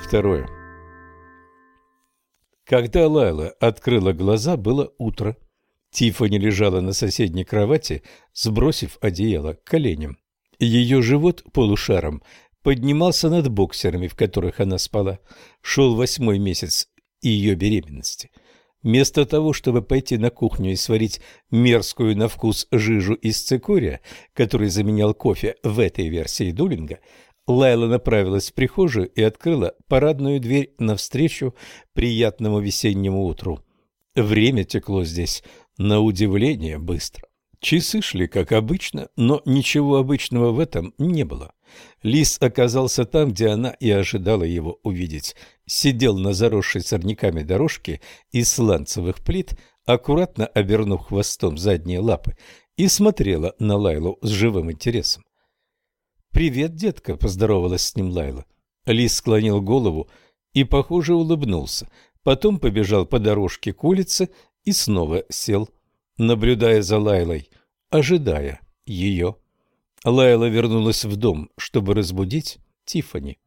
Второе. Когда Лайла открыла глаза, было утро. Тиффани лежала на соседней кровати, сбросив одеяло к коленям. Ее живот полушаром поднимался над боксерами, в которых она спала. Шел восьмой месяц ее беременности. Вместо того, чтобы пойти на кухню и сварить мерзкую на вкус жижу из цикория, который заменял кофе в этой версии Дулинга, Лайла направилась в прихожую и открыла парадную дверь навстречу приятному весеннему утру. Время текло здесь на удивление быстро. Часы шли, как обычно, но ничего обычного в этом не было. Лис оказался там, где она и ожидала его увидеть. Сидел на заросшей сорняками дорожке из сланцевых плит, аккуратно обернув хвостом задние лапы, и смотрела на Лайлу с живым интересом. «Привет, детка!» – поздоровалась с ним Лайла. Лис склонил голову и, похоже, улыбнулся. Потом побежал по дорожке к улице и снова сел, наблюдая за Лайлой, ожидая ее. Лайла вернулась в дом, чтобы разбудить Тифани.